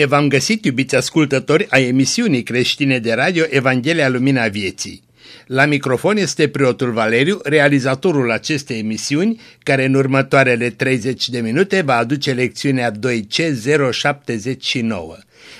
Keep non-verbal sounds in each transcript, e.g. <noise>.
Bine v-am găsit, iubiți ascultători, a emisiunii creștine de radio Evanghelia Lumina Vieții. La microfon este preotul Valeriu, realizatorul acestei emisiuni, care în următoarele 30 de minute va aduce lecțiunea 2C079.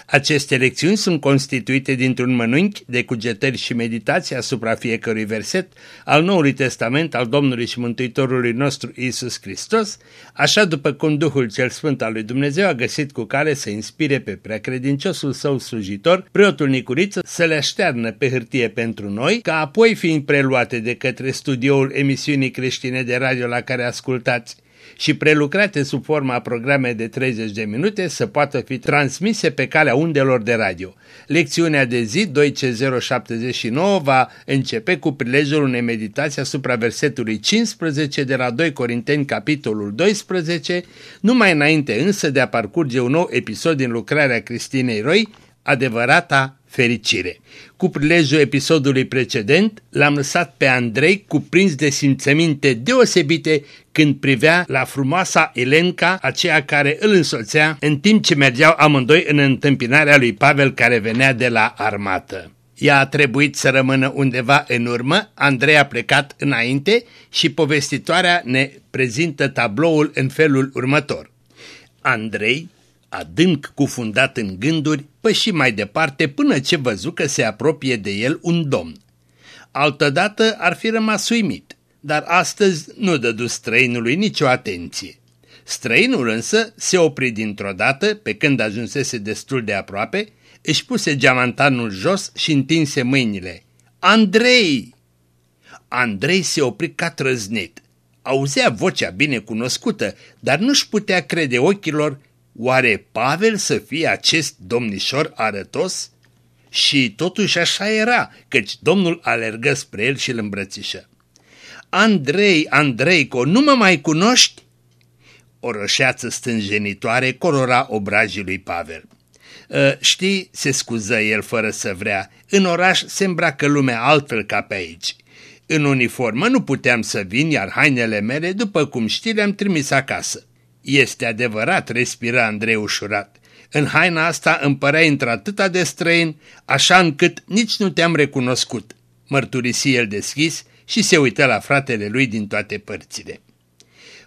Aceste lecțiuni sunt constituite dintr-un mănânchi de cugetări și meditații asupra fiecărui verset al Noului Testament al Domnului și Mântuitorului nostru Isus Hristos, așa după cum Duhul cel Sfânt al lui Dumnezeu a găsit cu care să inspire pe preacredinciosul său slujitor, preotul Nicuriță, să le aștearnă pe hârtie pentru noi, ca apoi fiind preluate de către studioul emisiunii creștine de radio la care ascultați și prelucrate sub forma programe de 30 de minute să poată fi transmise pe calea undelor de radio. Lecțiunea de zi 2C079 va începe cu prilejul unei meditații asupra versetului 15 de la 2 Corinteni capitolul 12, numai înainte însă de a parcurge un nou episod din lucrarea Cristinei Roy, adevărata fericire. Cu prilejul episodului precedent, l-am lăsat pe Andrei cuprins de simțăminte deosebite când privea la frumoasa Elenca, aceea care îl însoțea în timp ce mergeau amândoi în întâmpinarea lui Pavel care venea de la armată. Ea a trebuit să rămână undeva în urmă, Andrei a plecat înainte și povestitoarea ne prezintă tabloul în felul următor. Andrei adânc cufundat în gânduri, păși mai departe până ce văzu că se apropie de el un domn. Altădată ar fi rămas uimit, dar astăzi nu dădu străinului nicio atenție. Străinul însă se opri dintr-o dată, pe când ajunsese destul de aproape, își puse geamantanul jos și întinse mâinile. Andrei! Andrei se opri ca trăznit. Auzea vocea bine cunoscută, dar nu-și putea crede ochilor Oare Pavel să fie acest domnișor arătos? Și totuși așa era, căci domnul alergă spre el și îl îmbrățișă. Andrei, Andreico, nu mă mai cunoști? O rășeață stânjenitoare colora obrajii lui Pavel. Ă, știi, se scuză el fără să vrea, în oraș se îmbracă lumea altfel ca pe aici. În uniformă nu puteam să vin, iar hainele mele, după cum știi, le-am trimis acasă. Este adevărat, respira Andrei ușurat. În haina asta îmi părea într-atâta de străin, așa încât nici nu te-am recunoscut, mărturisi el deschis și se uită la fratele lui din toate părțile.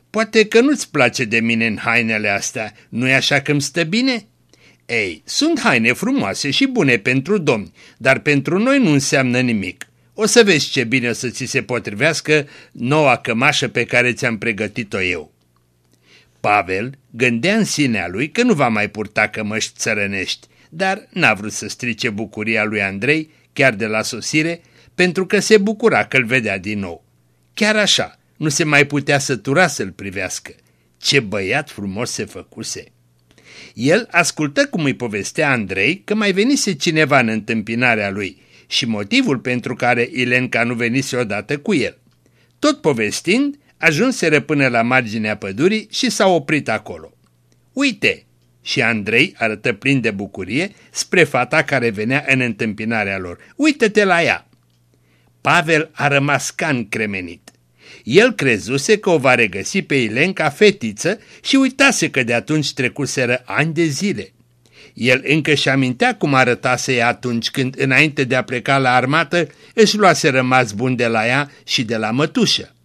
Poate că nu-ți place de mine în hainele astea, nu-i așa că îmi stă bine? Ei, sunt haine frumoase și bune pentru domni, dar pentru noi nu înseamnă nimic. O să vezi ce bine o să ți se potrivească noua cămașă pe care ți-am pregătit-o eu. Pavel gândea în sinea lui că nu va mai purta cămăști țărănești, dar n-a vrut să strice bucuria lui Andrei, chiar de la sosire, pentru că se bucura că îl vedea din nou. Chiar așa, nu se mai putea sătura să-l privească. Ce băiat frumos se făcuse! El ascultă cum îi povestea Andrei că mai venise cineva în întâmpinarea lui și motivul pentru care Ilenca nu venise odată cu el. Tot povestind, ajunseră până la marginea pădurii și s-au oprit acolo. Uite! Și Andrei arătă plin de bucurie spre fata care venea în întâmpinarea lor. Uită-te la ea! Pavel a rămas can cremenit. El crezuse că o va regăsi pe Ilenca fetiță și uitase că de atunci trecuseră ani de zile. El încă și amintea cum arătase ea atunci când, înainte de a pleca la armată, își luase rămas bun de la ea și de la mătușă.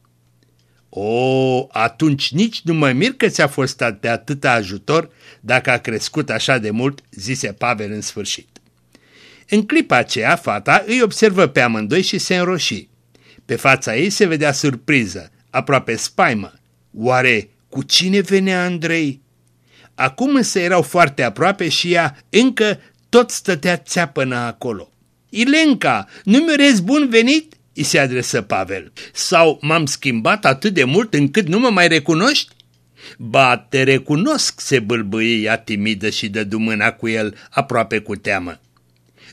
O, atunci nici nu mă mir că ți-a fost de atâta ajutor dacă a crescut așa de mult, zise Pavel în sfârșit. În clipa aceea, fata îi observă pe amândoi și se înroși. Pe fața ei se vedea surpriză, aproape spaimă. Oare cu cine venea Andrei? Acum însă erau foarte aproape și ea încă tot stătea țeapănă acolo. Ilenca, nu mi bun venit? Îi se adresă Pavel. Sau m-am schimbat atât de mult încât nu mă mai recunoști? Ba, te recunosc, se bâlbâie ea timidă și dă mâna cu el aproape cu teamă.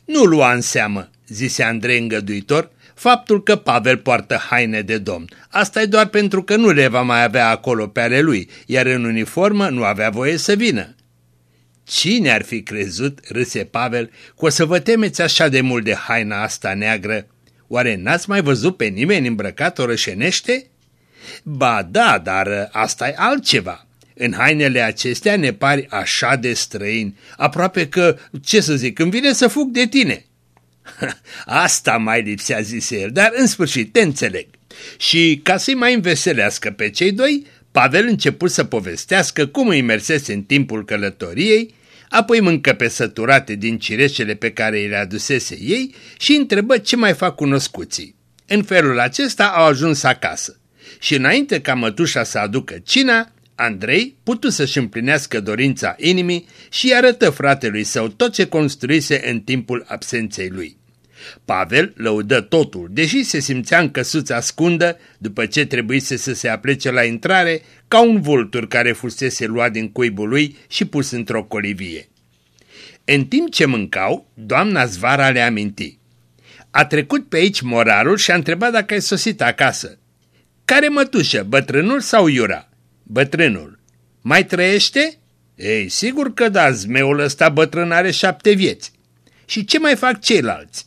Nu lua în seamă, zise Andrei îngăduitor, faptul că Pavel poartă haine de domn. Asta e doar pentru că nu le va mai avea acolo pe ale lui, iar în uniformă nu avea voie să vină. Cine ar fi crezut, râse Pavel, că o să vă temeți așa de mult de haina asta neagră? Oare n-ați mai văzut pe nimeni îmbrăcat orășenește? Ba da, dar asta e altceva. În hainele acestea ne pari așa de străini, aproape că, ce să zic, îmi vine să fug de tine. <laughs> Asta mai lipsea, zise el, dar în sfârșit te înțeleg. Și ca să-i mai înveselească pe cei doi, Pavel început să povestească cum îi mersese în timpul călătoriei, apoi mâncă pe săturate din cireșele pe care îi le adusese ei și întrebă ce mai fac cunoscuții. În felul acesta au ajuns acasă. Și înainte ca mătușa să aducă cina, Andrei putu să-și împlinească dorința inimii și arătă fratelui său tot ce construise în timpul absenței lui. Pavel lăudă totul, deși se simțea în căsuță ascundă după ce trebuise să se aplece la intrare ca un vultur care fusese luat din cuibul lui și pus într-o colivie. În timp ce mâncau, doamna Zvara le aminti. A trecut pe aici morarul și a întrebat dacă ai sosit acasă. Care mătușă, bătrânul sau Iura? Bătrânul. Mai trăiește? Ei, sigur că da, zmeul ăsta bătrân are șapte vieți. Și ce mai fac ceilalți?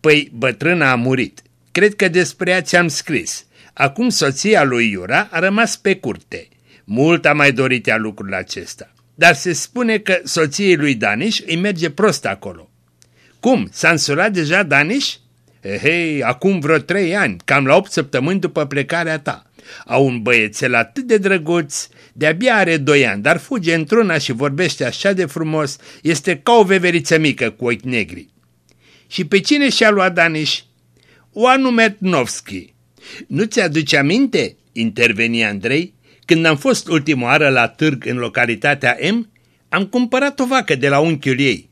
Păi, bătrâna a murit. Cred că despre ea ți-am scris. Acum soția lui Iura a rămas pe curte. Mult a mai dorit ea lucrul acesta. Dar se spune că soției lui Daniș îi merge prost acolo. Cum? S-a însurat deja Daniș? Hei, acum vreo trei ani, cam la opt săptămâni după plecarea ta. Au un băiețel atât de drăguț, de-abia are doi ani, dar fuge într-una și vorbește așa de frumos, este ca o veveriță mică cu ochi negri. Și pe cine și-a luat Daniș? Oanu Metnovski. Nu ți-aduce aminte? Interveni Andrei. Când am fost ultima oară la târg în localitatea M, am cumpărat o vacă de la unchiul ei.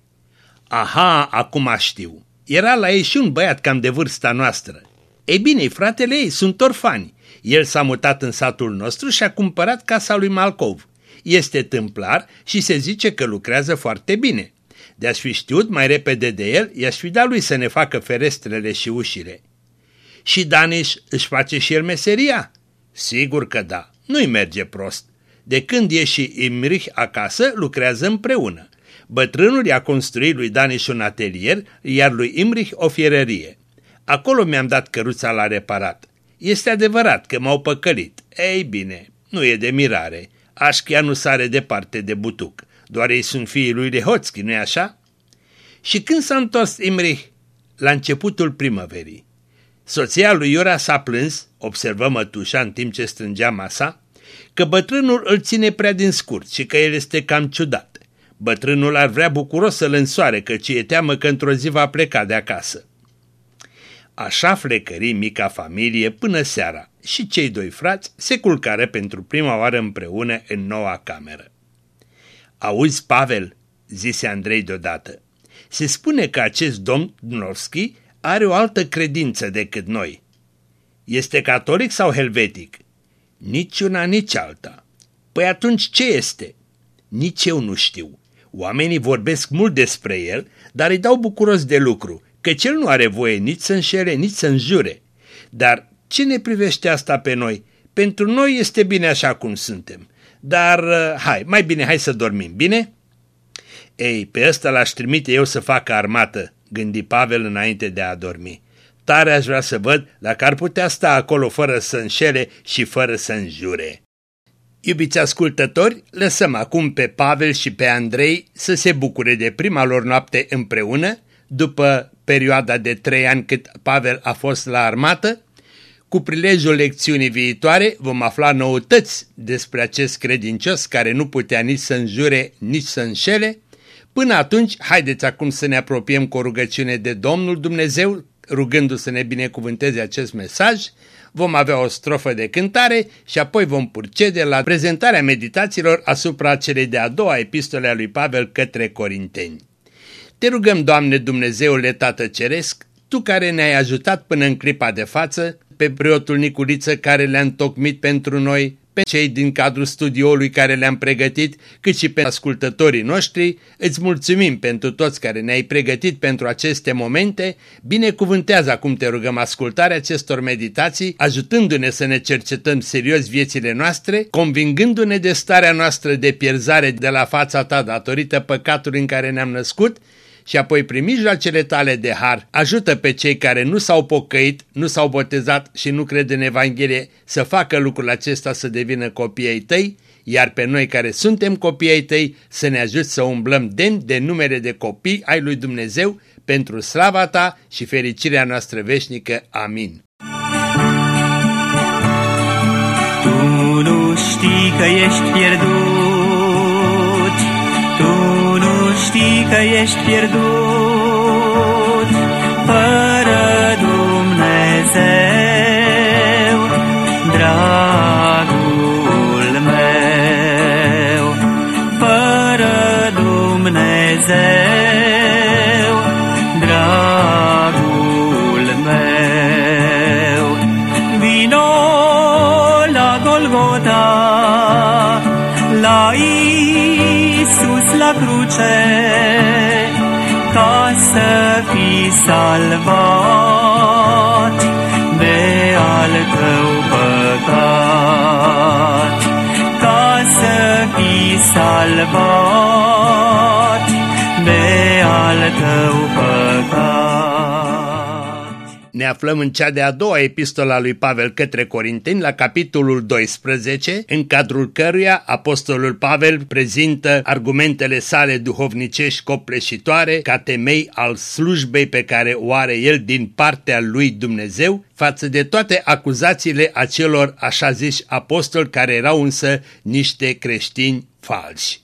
Aha, acum știu. Era la ei și un băiat cam de vârsta noastră. Ei bine, fratele ei sunt orfani. El s-a mutat în satul nostru și a cumpărat casa lui Malcov. Este tâmplar și se zice că lucrează foarte bine. De-aș fi știut mai repede de el, i-aș fi dat lui să ne facă ferestrele și ușile. Și Daniș își face și el meseria? Sigur că da, nu-i merge prost. De când e și Imrich acasă, lucrează împreună. Bătrânul i-a construit lui Daniș un atelier, iar lui Imrich o fierărie. Acolo mi-am dat căruța la reparat. Este adevărat că m-au păcălit. Ei bine, nu e de mirare. Așchia nu sare departe de butuc. Doar ei sunt fiii lui Lehoțchi, nu-i așa? Și când s-a întors Imrich? La începutul primăverii. Soția lui Iura s-a plâns, observă mătușa în timp ce strângea masa, că bătrânul îl ține prea din scurt și că el este cam ciudat. Bătrânul ar vrea bucuros să-l însoare, căci e teamă că într-o zi va pleca de acasă. Așa flecări mica familie până seara și cei doi frați se culcară pentru prima oară împreună în noua cameră. Auzi, Pavel, zise Andrei deodată, se spune că acest domn Dnovski are o altă credință decât noi. Este catolic sau helvetic? Nici una, nici alta. Păi atunci ce este? Nici eu nu știu. Oamenii vorbesc mult despre el, dar îi dau bucuros de lucru, că cel nu are voie nici să înșele, nici să înjure. Dar ce ne privește asta pe noi? Pentru noi este bine așa cum suntem. Dar, uh, hai, mai bine hai să dormim, bine? Ei, pe ăsta l-aș trimite eu să facă armată, gândi Pavel înainte de a dormi. Tare aș vrea să văd dacă ar putea sta acolo fără să înșele și fără să înjure. Iubiți ascultători, lăsăm acum pe Pavel și pe Andrei să se bucure de prima lor noapte împreună, după perioada de trei ani cât Pavel a fost la armată, cu prilejul lecțiunii viitoare vom afla noutăți despre acest credincios care nu putea nici să înjure, nici să înșele. Până atunci, haideți acum să ne apropiem cu o rugăciune de Domnul Dumnezeu, rugându-se să ne binecuvânteze acest mesaj. Vom avea o strofă de cântare și apoi vom procede la prezentarea meditațiilor asupra celei de-a doua epistole a lui Pavel către Corinteni. Te rugăm, Doamne Dumnezeule Tată Ceresc, Tu care ne-ai ajutat până în clipa de față, pe preotul Niculiță care le-a întocmit pentru noi, pe cei din cadrul studioului care le-am pregătit, cât și pe ascultătorii noștri, îți mulțumim pentru toți care ne-ai pregătit pentru aceste momente, binecuvântează acum te rugăm ascultarea acestor meditații, ajutându-ne să ne cercetăm serios viețile noastre, convingându-ne de starea noastră de pierzare de la fața ta datorită păcatului în care ne-am născut, și apoi prin mijloacele tale de har ajută pe cei care nu s-au pocăit, nu s-au botezat și nu cred în Evanghelie să facă lucrul acesta să devină copiii tăi, iar pe noi care suntem copii ai tăi să ne ajut să umblăm demn de numere de copii ai lui Dumnezeu pentru slava ta și fericirea noastră veșnică. Amin. Tu nu știi că ești pierdut, știi că ești pierdut, fără Dumnezeu, salvat de al tău păcat, ca să fii salvat de al tău păcat. Ne aflăm în cea de-a doua epistola lui Pavel către Corinteni, la capitolul 12, în cadrul căruia apostolul Pavel prezintă argumentele sale duhovnicești copleșitoare ca temei al slujbei pe care o are el din partea lui Dumnezeu față de toate acuzațiile acelor așa ziși apostoli care erau însă niște creștini falși.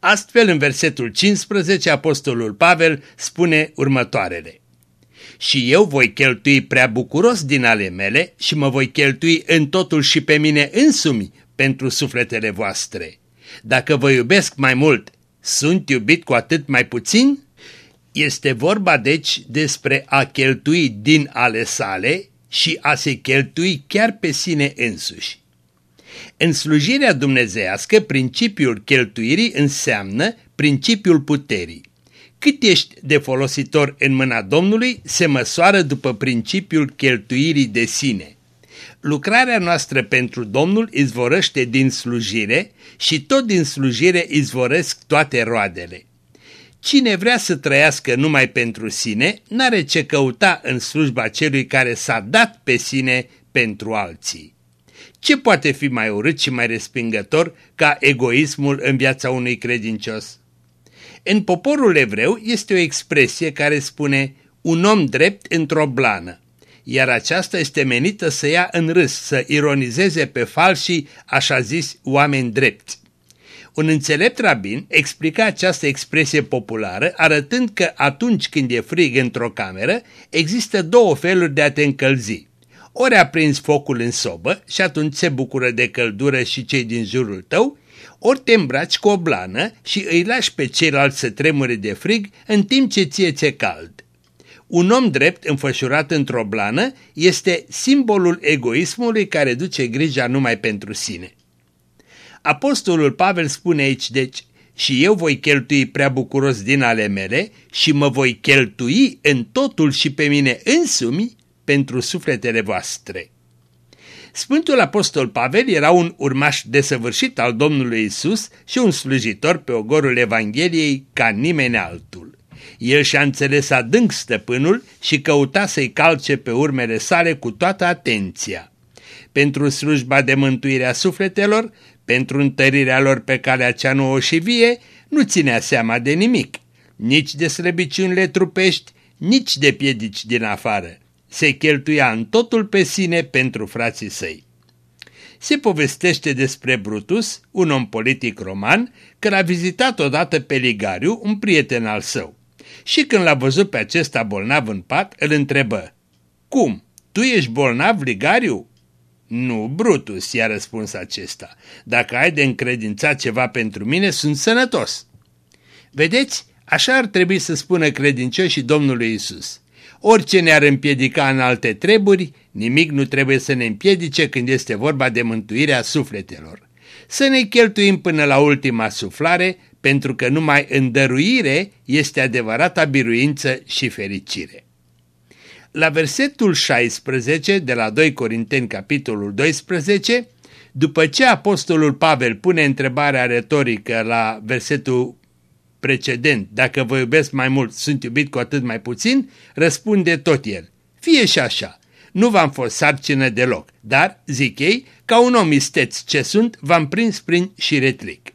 Astfel, în versetul 15, apostolul Pavel spune următoarele și eu voi cheltui prea bucuros din ale mele și mă voi cheltui în totul și pe mine însumi pentru sufletele voastre. Dacă vă iubesc mai mult, sunt iubit cu atât mai puțin? Este vorba deci despre a cheltui din ale sale și a se cheltui chiar pe sine însuși. În slujirea dumnezească, principiul cheltuirii înseamnă principiul puterii. Cât ești de folositor în mâna Domnului se măsoară după principiul cheltuirii de sine. Lucrarea noastră pentru Domnul izvorăște din slujire și tot din slujire izvoresc toate roadele. Cine vrea să trăiască numai pentru sine, n-are ce căuta în slujba celui care s-a dat pe sine pentru alții. Ce poate fi mai urât și mai respingător ca egoismul în viața unui credincios? În poporul evreu este o expresie care spune un om drept într-o blană, iar aceasta este menită să ia în râs, să ironizeze pe falsii, așa zis, oameni drepți. Un înțelept rabin explica această expresie populară arătând că atunci când e frig într-o cameră există două feluri de a te încălzi. Ori aprins focul în sobă și atunci se bucură de căldură și cei din jurul tău, ori te îmbraci cu o blană și îi lași pe ceilalți să tremure de frig în timp ce ție ți cald. Un om drept înfășurat într-o blană este simbolul egoismului care duce grija numai pentru sine. Apostolul Pavel spune aici deci, și eu voi cheltui prea bucuros din ale mele și mă voi cheltui în totul și pe mine însumi pentru sufletele voastre. Sfântul Apostol Pavel era un urmaș desăvârșit al Domnului Isus și un slujitor pe ogorul Evangheliei ca nimeni altul. El și-a înțeles adânc stăpânul și căuta să-i calce pe urmele sale cu toată atenția. Pentru slujba de mântuire a sufletelor, pentru întărirea lor pe calea cea nouă și vie, nu ținea seama de nimic, nici de slăbiciunile trupești, nici de piedici din afară se cheltuia în totul pe sine pentru frații săi. Se povestește despre Brutus, un om politic roman, că l-a vizitat odată pe Ligariu, un prieten al său. Și când l-a văzut pe acesta bolnav în pat, îl întrebă, Cum, tu ești bolnav, Ligariu?" Nu, Brutus, i-a răspuns acesta. Dacă ai de încredințat ceva pentru mine, sunt sănătos. Vedeți, așa ar trebui să spună credincioșii Domnului Isus. Orice ne-ar împiedica în alte treburi, nimic nu trebuie să ne împiedice când este vorba de mântuirea sufletelor. Să ne cheltuim până la ultima suflare, pentru că numai în dăruire este adevărata biruință și fericire. La versetul 16 de la 2 Corinteni capitolul 12, după ce apostolul Pavel pune întrebarea retorică la versetul precedent, dacă vă iubesc mai mult, sunt iubit cu atât mai puțin, răspunde tot el. Fie și așa, nu v-am fost sarcină deloc, dar, zic ei, ca un om isteț ce sunt, v-am prins prin șiretlic.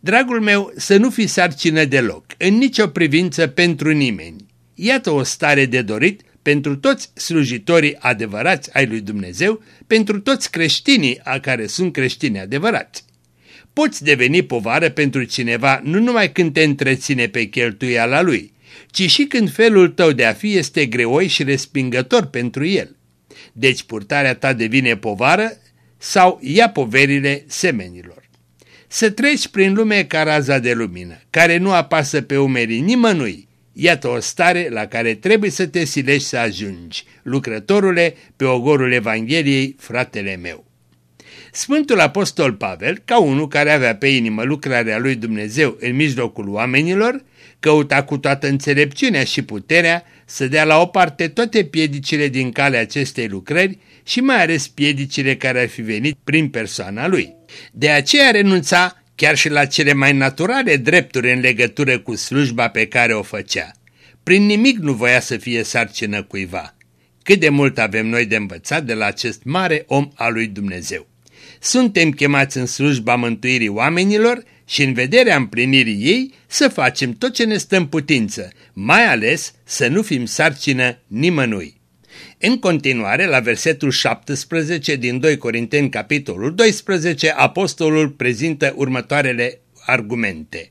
Dragul meu, să nu fi sarcină deloc, în nicio privință pentru nimeni. Iată o stare de dorit pentru toți slujitorii adevărați ai lui Dumnezeu, pentru toți creștinii a care sunt creștini adevărați. Poți deveni povară pentru cineva nu numai când te întreține pe cheltuiala lui, ci și când felul tău de a fi este greoi și respingător pentru el. Deci purtarea ta devine povară sau ia poverile semenilor. Să treci prin lume ca raza de lumină, care nu apasă pe umerii nimănui. Iată o stare la care trebuie să te silești să ajungi, lucrătorule, pe ogorul Evangheliei, fratele meu. Sfântul Apostol Pavel, ca unul care avea pe inimă lucrarea lui Dumnezeu în mijlocul oamenilor, căuta cu toată înțelepciunea și puterea să dea la o parte toate piedicile din calea acestei lucrări și mai ales piedicile care ar fi venit prin persoana lui. De aceea renunța chiar și la cele mai naturale drepturi în legătură cu slujba pe care o făcea. Prin nimic nu voia să fie sarcină cuiva. Cât de mult avem noi de învățat de la acest mare om al lui Dumnezeu. Suntem chemați în slujba mântuirii oamenilor și în vederea împlinirii ei să facem tot ce ne stă în putință, mai ales să nu fim sarcină nimănui. În continuare, la versetul 17 din 2 Corinteni, capitolul 12, apostolul prezintă următoarele argumente.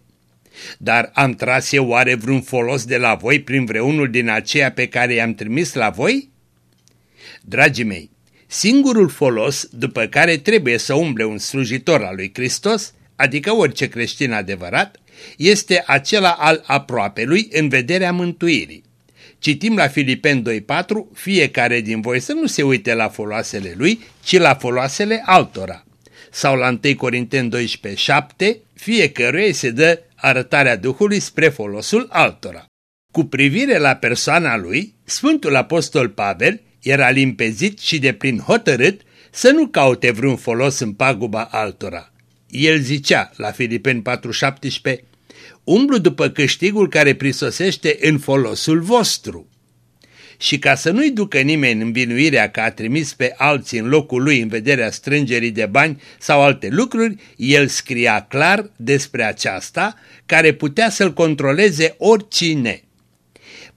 Dar am tras eu oare vreun folos de la voi prin vreunul din aceea pe care i-am trimis la voi? Dragii mei, singurul folos după care trebuie să umble un slujitor al lui Hristos, adică orice creștin adevărat, este acela al aproapelui în vederea mântuirii. Citim la Filipen 2.4, fiecare din voi să nu se uite la foloasele lui, ci la foloasele altora. Sau la 1 Corinteni 12.7, fiecăruia se dă arătarea Duhului spre folosul altora. Cu privire la persoana lui, Sfântul Apostol Pavel era limpezit și de plin hotărât să nu caute vreun folos în paguba altora. El zicea la Filipeni 4.17, umblu după câștigul care prisosește în folosul vostru. Și ca să nu-i ducă nimeni învinuirea că a trimis pe alții în locul lui în vederea strângerii de bani sau alte lucruri, el scria clar despre aceasta, care putea să-l controleze oricine.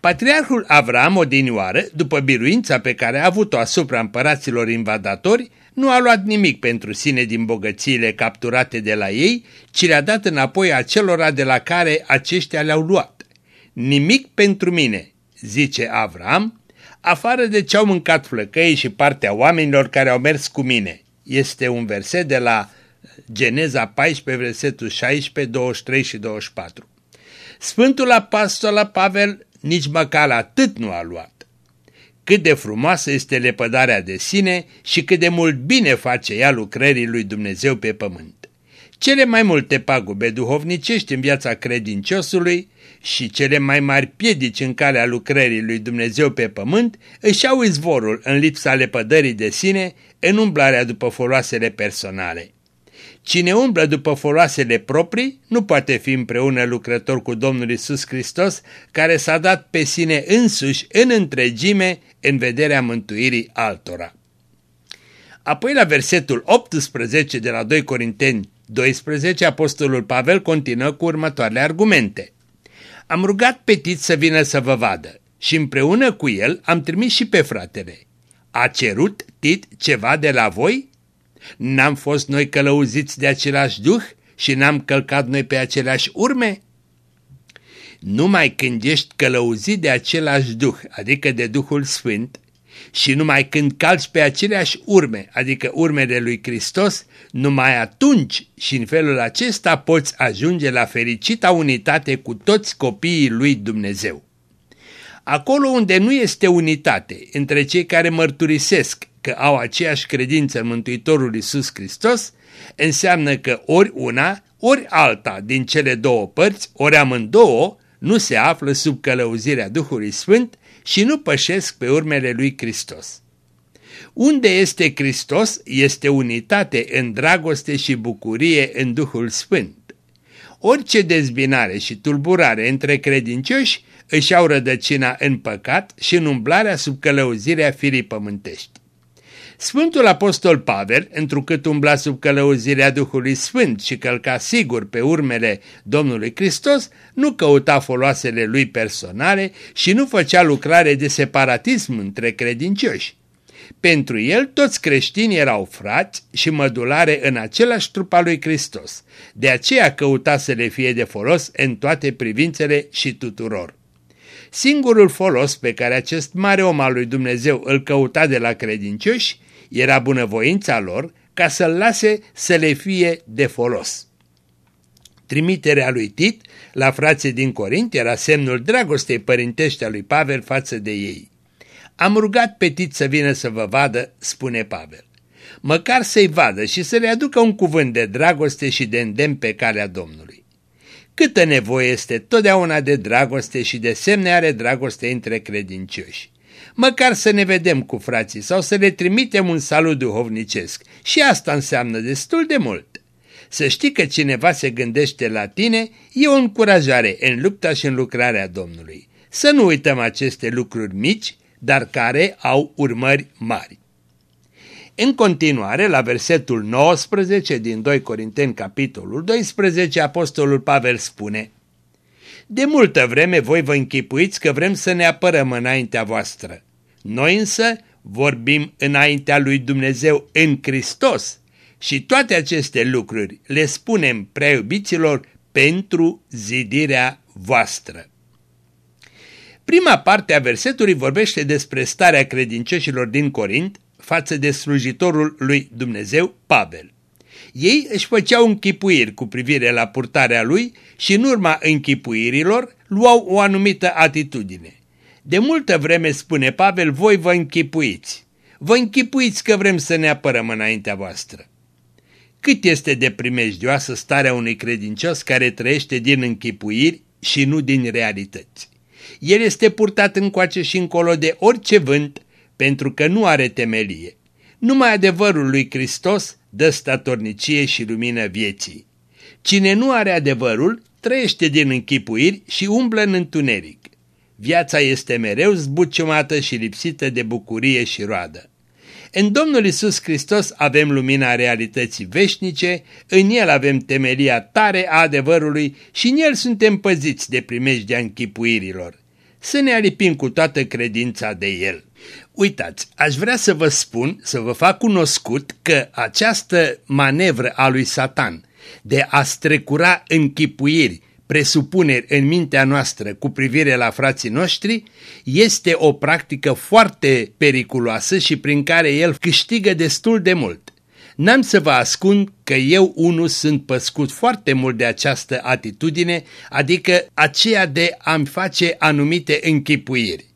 Patriarhul Avram odinioară, după biruința pe care a avut-o asupra împăraților invadatori, nu a luat nimic pentru sine din bogățiile capturate de la ei, ci le-a dat înapoi acelora de la care aceștia le-au luat. Nimic pentru mine, zice Avram, afară de ce au mâncat flăcăii și partea oamenilor care au mers cu mine. Este un verset de la Geneza 14, versetul 16, 23 și 24. Sfântul Apostol Pavel nici măcar atât nu a luat. Cât de frumoasă este lepădarea de sine și cât de mult bine face ea lucrării lui Dumnezeu pe pământ. Cele mai multe pagube duhovnicești în viața credinciosului și cele mai mari piedici în calea lucrării lui Dumnezeu pe pământ își au izvorul în lipsa lepădării de sine, în umblarea după foloasele personale. Cine umblă după foloasele proprii nu poate fi împreună lucrător cu Domnul Isus Hristos, care s-a dat pe sine însuși în întregime în vederea mântuirii altora. Apoi la versetul 18 de la 2 Corinteni 12, Apostolul Pavel continuă cu următoarele argumente. Am rugat pe Tit să vină să vă vadă și împreună cu el am trimis și pe fratele. A cerut Tit ceva de la voi? N-am fost noi călăuziți de același duh și n-am călcat noi pe aceleași urme? Numai când ești călăuzit de același duh, adică de Duhul Sfânt, și numai când calci pe aceleași urme, adică urmele lui Hristos, numai atunci și în felul acesta poți ajunge la fericita unitate cu toți copiii lui Dumnezeu. Acolo unde nu este unitate între cei care mărturisesc că au aceeași credință în Mântuitorul Iisus Hristos, înseamnă că ori una, ori alta din cele două părți, ori amândouă, nu se află sub călăuzirea Duhului Sfânt și nu pășesc pe urmele lui Hristos. Unde este Hristos este unitate în dragoste și bucurie în Duhul Sfânt. Orice dezbinare și tulburare între credincioși își au rădăcina în păcat și în umblarea sub călăuzirea firii pământești. Sfântul Apostol Pavel, întrucât umbla sub călăuzirea Duhului Sfânt și călca sigur pe urmele Domnului Hristos, nu căuta foloasele lui personale și nu făcea lucrare de separatism între credincioși. Pentru el toți creștinii erau frați și mădulare în același trup al lui Hristos, de aceea căuta să le fie de folos în toate privințele și tuturor. Singurul folos pe care acest mare om al lui Dumnezeu îl căuta de la credincioși era bunăvoința lor ca să-l lase să le fie de folos. Trimiterea lui Tit la frații din Corint era semnul dragostei părintești a lui Pavel față de ei. Am rugat pe Tit să vină să vă vadă, spune Pavel. Măcar să-i vadă și să le aducă un cuvânt de dragoste și de îndemn pe calea Domnului. Câtă nevoie este totdeauna de dragoste și de semne are dragoste între credincioși. Măcar să ne vedem cu frații sau să le trimitem un salut duhovnicesc și asta înseamnă destul de mult. Să știi că cineva se gândește la tine e o încurajare în lupta și în lucrarea Domnului. Să nu uităm aceste lucruri mici, dar care au urmări mari. În continuare, la versetul 19 din 2 Corinteni, capitolul 12, apostolul Pavel spune De multă vreme voi vă închipuiți că vrem să ne apărăm înaintea voastră. Noi însă vorbim înaintea lui Dumnezeu în Hristos și toate aceste lucruri le spunem preiubiților pentru zidirea voastră. Prima parte a versetului vorbește despre starea credincioșilor din Corint față de slujitorul lui Dumnezeu, Pavel. Ei își făceau închipuiri cu privire la purtarea lui și în urma închipuirilor luau o anumită atitudine. De multă vreme, spune Pavel, voi vă închipuiți. Vă închipuiți că vrem să ne apărăm înaintea voastră. Cât este de primejdioasă starea unui credincios care trăiește din închipuiri și nu din realități. El este purtat încoace și încolo de orice vânt, pentru că nu are temelie. Numai adevărul lui Hristos dă statornicie și lumină vieții. Cine nu are adevărul, trăiește din închipuiri și umblă în întuneric. Viața este mereu zbuciumată și lipsită de bucurie și roadă. În Domnul Isus Hristos avem lumina realității veșnice, în El avem temelia tare a adevărului și în El suntem păziți de primejdea închipuirilor. Să ne alipim cu toată credința de El. Uitați, aș vrea să vă spun, să vă fac cunoscut că această manevră a lui Satan de a strecura închipuiri, presupuneri în mintea noastră cu privire la frații noștri este o practică foarte periculoasă și prin care el câștigă destul de mult. N-am să vă ascund că eu unul sunt păscut foarte mult de această atitudine, adică aceea de a-mi face anumite închipuiri.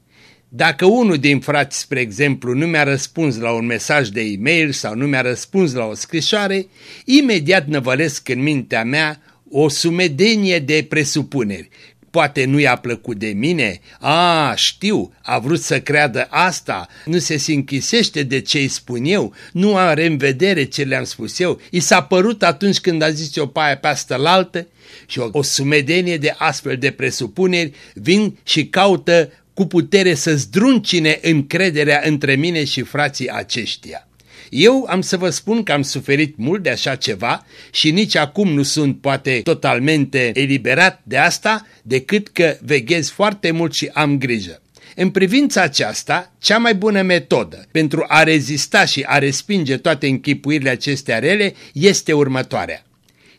Dacă unul din frați, spre exemplu, nu mi-a răspuns la un mesaj de e-mail sau nu mi-a răspuns la o scrisoare, imediat năvălesc în mintea mea o sumedenie de presupuneri. Poate nu i-a plăcut de mine? A, știu, a vrut să creadă asta, nu se sinchisește de ce îi spun eu, nu are în vedere ce le-am spus eu, i s-a părut atunci când a zis o paie pe asta la altă și o, o sumedenie de astfel de presupuneri vin și caută cu putere să zdruncine încrederea între mine și frații aceștia. Eu am să vă spun că am suferit mult de așa ceva și nici acum nu sunt poate totalmente eliberat de asta, decât că veghez foarte mult și am grijă. În privința aceasta, cea mai bună metodă pentru a rezista și a respinge toate închipuirile acestea rele este următoarea.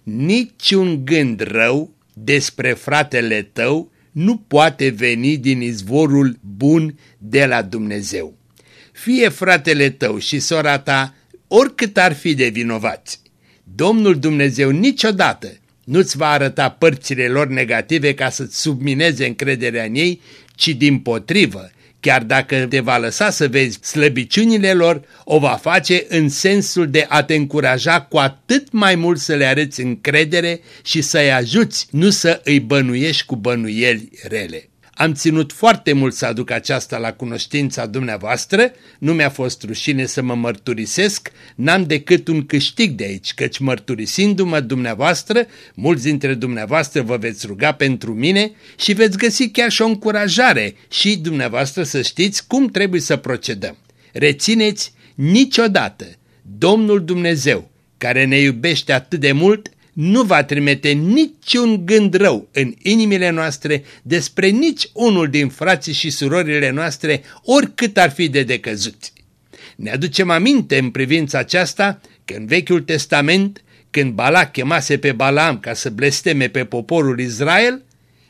Niciun gând rău despre fratele tău nu poate veni din izvorul bun de la Dumnezeu fie fratele tău și sora ta, oricât ar fi de vinovați. Domnul Dumnezeu niciodată nu-ți va arăta părțile lor negative ca să-ți submineze încrederea în ei, ci din potrivă, chiar dacă te va lăsa să vezi slăbiciunile lor, o va face în sensul de a te încuraja cu atât mai mult să le arăți încredere și să-i ajuți, nu să îi bănuiești cu bănuieli rele. Am ținut foarte mult să aduc aceasta la cunoștința dumneavoastră, nu mi-a fost rușine să mă mărturisesc, n-am decât un câștig de aici, căci mărturisindu-mă dumneavoastră, mulți dintre dumneavoastră vă veți ruga pentru mine și veți găsi chiar și o încurajare și dumneavoastră să știți cum trebuie să procedăm. Rețineți, niciodată Domnul Dumnezeu, care ne iubește atât de mult, nu va trimite niciun gând rău în inimile noastre despre nici unul din frații și surorile noastre, oricât ar fi de decăzuți. Ne aducem aminte în privința aceasta că în Vechiul Testament, când Balac chemase pe Balaam ca să blesteme pe poporul Israel,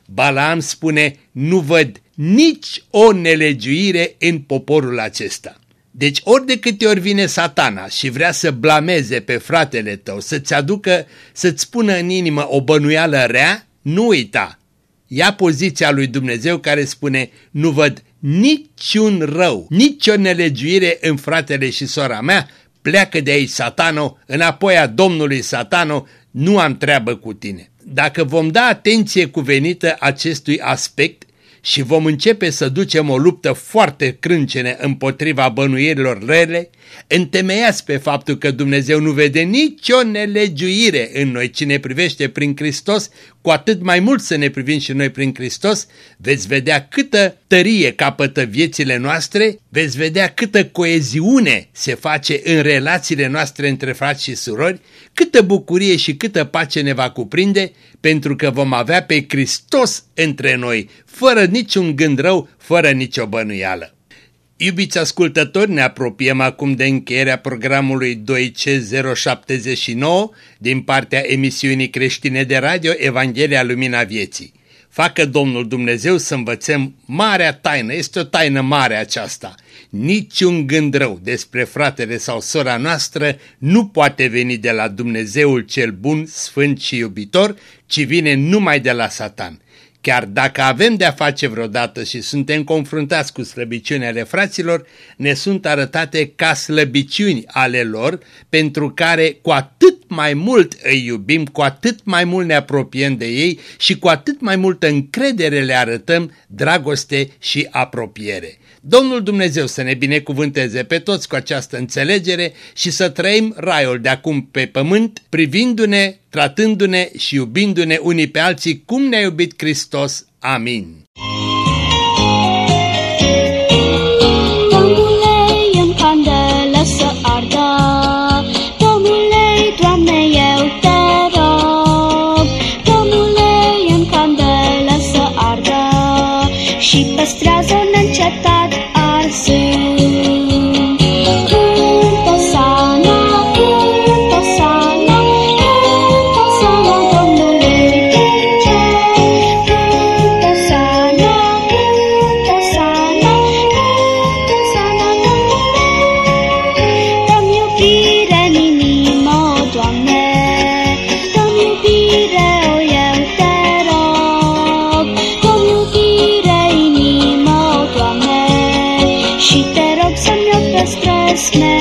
Balaam spune, nu văd nici o nelegiuire în poporul acesta. Deci ori de câte ori vine satana și vrea să blameze pe fratele tău, să-ți aducă, să-ți spună în inimă o bănuială rea, nu uita. Ia poziția lui Dumnezeu care spune, nu văd niciun rău, nicio nelegiuire în fratele și sora mea, pleacă de aici satano, înapoi a Domnului satano, nu am treabă cu tine. Dacă vom da atenție cuvenită acestui aspect, și vom începe să ducem o luptă foarte crâncene împotriva bănuierilor rele, întemeiați pe faptul că Dumnezeu nu vede nicio nelegiuire în noi, cine privește prin Hristos, cu atât mai mult să ne privim și noi prin Hristos, veți vedea câtă tărie capătă viețile noastre, veți vedea câtă coeziune se face în relațiile noastre între frați și surori, câtă bucurie și câtă pace ne va cuprinde, pentru că vom avea pe Hristos între noi, fără niciun gând rău, fără nicio bănuială. Iubiți ascultători, ne apropiem acum de încheierea programului 2C079 din partea emisiunii creștine de radio Evanghelia Lumina Vieții. Facă Domnul Dumnezeu să învățăm marea taină, este o taină mare aceasta. Niciun gând rău despre fratele sau sora noastră nu poate veni de la Dumnezeul cel bun, sfânt și iubitor, ci vine numai de la Satan. Chiar dacă avem de-a face vreodată și suntem confruntați cu slăbiciunile ale fraților, ne sunt arătate ca slăbiciuni ale lor, pentru care cu atât mai mult îi iubim, cu atât mai mult ne apropiem de ei și cu atât mai multă încredere le arătăm dragoste și apropiere. Domnul Dumnezeu să ne binecuvânteze pe toți cu această înțelegere și să trăim raiul de acum pe pământ, privindu-ne, tratându-ne și iubindu-ne unii pe alții cum ne-a iubit Hristos. Amin. last.